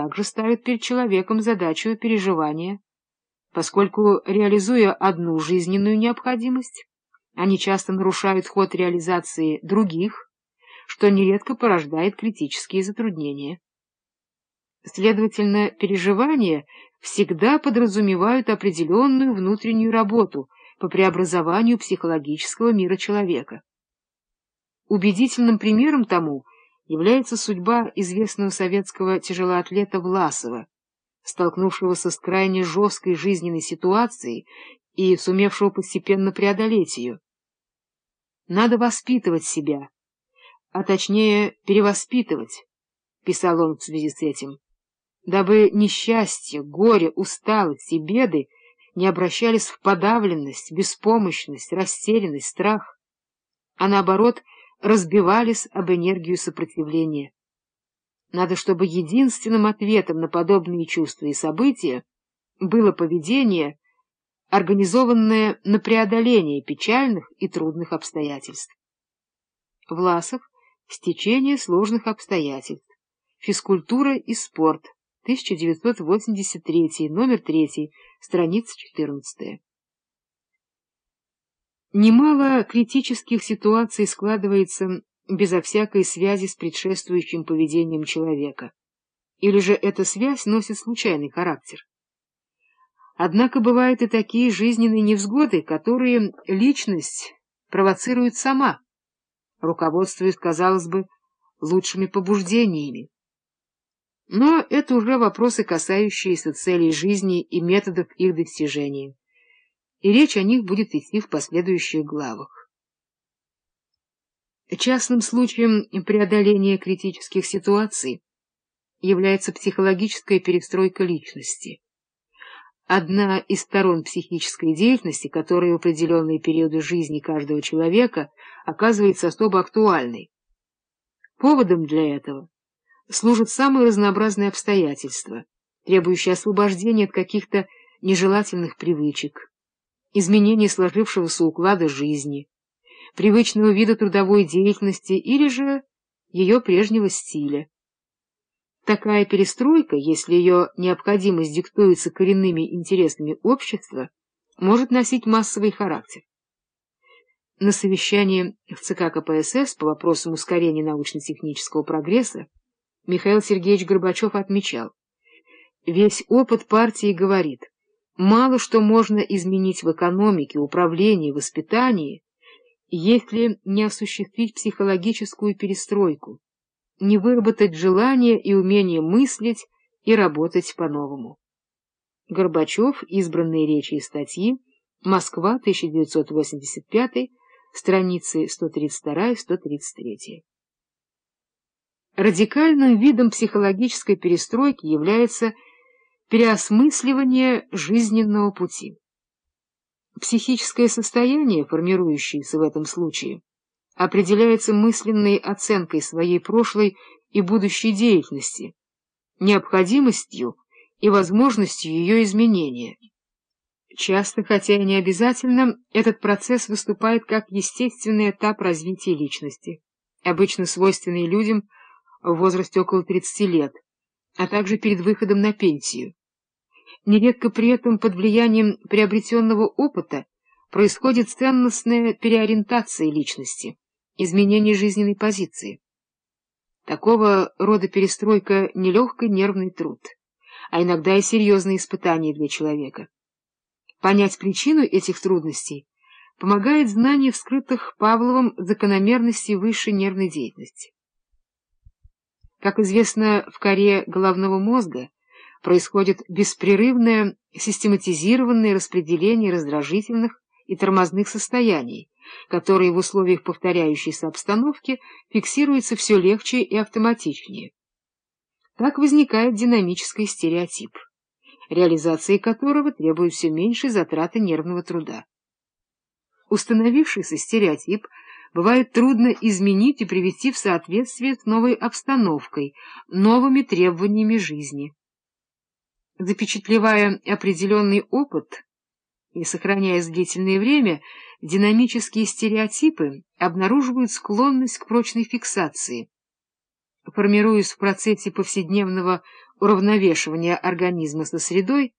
также ставят перед человеком задачу переживания, поскольку, реализуя одну жизненную необходимость, они часто нарушают ход реализации других, что нередко порождает критические затруднения. Следовательно, переживания всегда подразумевают определенную внутреннюю работу по преобразованию психологического мира человека. Убедительным примером тому является судьба известного советского тяжелоатлета Власова, столкнувшегося с крайне жесткой жизненной ситуацией и сумевшего постепенно преодолеть ее. Надо воспитывать себя, а точнее перевоспитывать, — писал он в связи с этим дабы несчастье, горе, усталость и беды не обращались в подавленность, беспомощность, растерянность, страх, а наоборот разбивались об энергию сопротивления. Надо, чтобы единственным ответом на подобные чувства и события было поведение, организованное на преодоление печальных и трудных обстоятельств. Власов — стечение сложных обстоятельств, физкультура и спорт — 1983, номер 3, страница 14. Немало критических ситуаций складывается безо всякой связи с предшествующим поведением человека. Или же эта связь носит случайный характер. Однако бывают и такие жизненные невзгоды, которые личность провоцирует сама, руководствуясь, казалось бы, лучшими побуждениями. Но это уже вопросы, касающиеся целей жизни и методов их достижения, и речь о них будет идти в последующих главах. Частным случаем преодоления критических ситуаций является психологическая перестройка личности. Одна из сторон психической деятельности, которая в определенные периоды жизни каждого человека оказывается особо актуальной. Поводом для этого служат самые разнообразные обстоятельства, требующие освобождения от каких-то нежелательных привычек, изменения сложившегося уклада жизни, привычного вида трудовой деятельности или же ее прежнего стиля. Такая перестройка, если ее необходимость диктуется коренными интересами общества, может носить массовый характер. На совещании в ЦК КПСС по вопросам ускорения научно-технического прогресса Михаил Сергеевич Горбачев отмечал, весь опыт партии говорит, мало что можно изменить в экономике, управлении, воспитании, если не осуществить психологическую перестройку, не выработать желание и умение мыслить и работать по-новому. Горбачев, избранные речи и статьи, Москва, 1985, страницы 132-133. Радикальным видом психологической перестройки является переосмысливание жизненного пути. Психическое состояние, формирующееся в этом случае, определяется мысленной оценкой своей прошлой и будущей деятельности, необходимостью и возможностью ее изменения. Часто, хотя и не обязательно, этот процесс выступает как естественный этап развития личности, обычно свойственный людям – в возрасте около 30 лет, а также перед выходом на пенсию. Нередко при этом под влиянием приобретенного опыта происходит ценностная переориентация личности, изменение жизненной позиции. Такого рода перестройка — нелегкий нервный труд, а иногда и серьезное испытание для человека. Понять причину этих трудностей помогает знание вскрытых Павловым закономерностей высшей нервной деятельности. Как известно, в коре головного мозга происходит беспрерывное систематизированное распределение раздражительных и тормозных состояний, которые в условиях повторяющейся обстановки фиксируются все легче и автоматичнее. Так возникает динамический стереотип, реализации которого требует все меньшей затраты нервного труда. Установившийся стереотип – бывает трудно изменить и привести в соответствие с новой обстановкой, новыми требованиями жизни. Запечатлевая определенный опыт и сохраняя длительное время, динамические стереотипы обнаруживают склонность к прочной фиксации. Формируясь в процессе повседневного уравновешивания организма со средой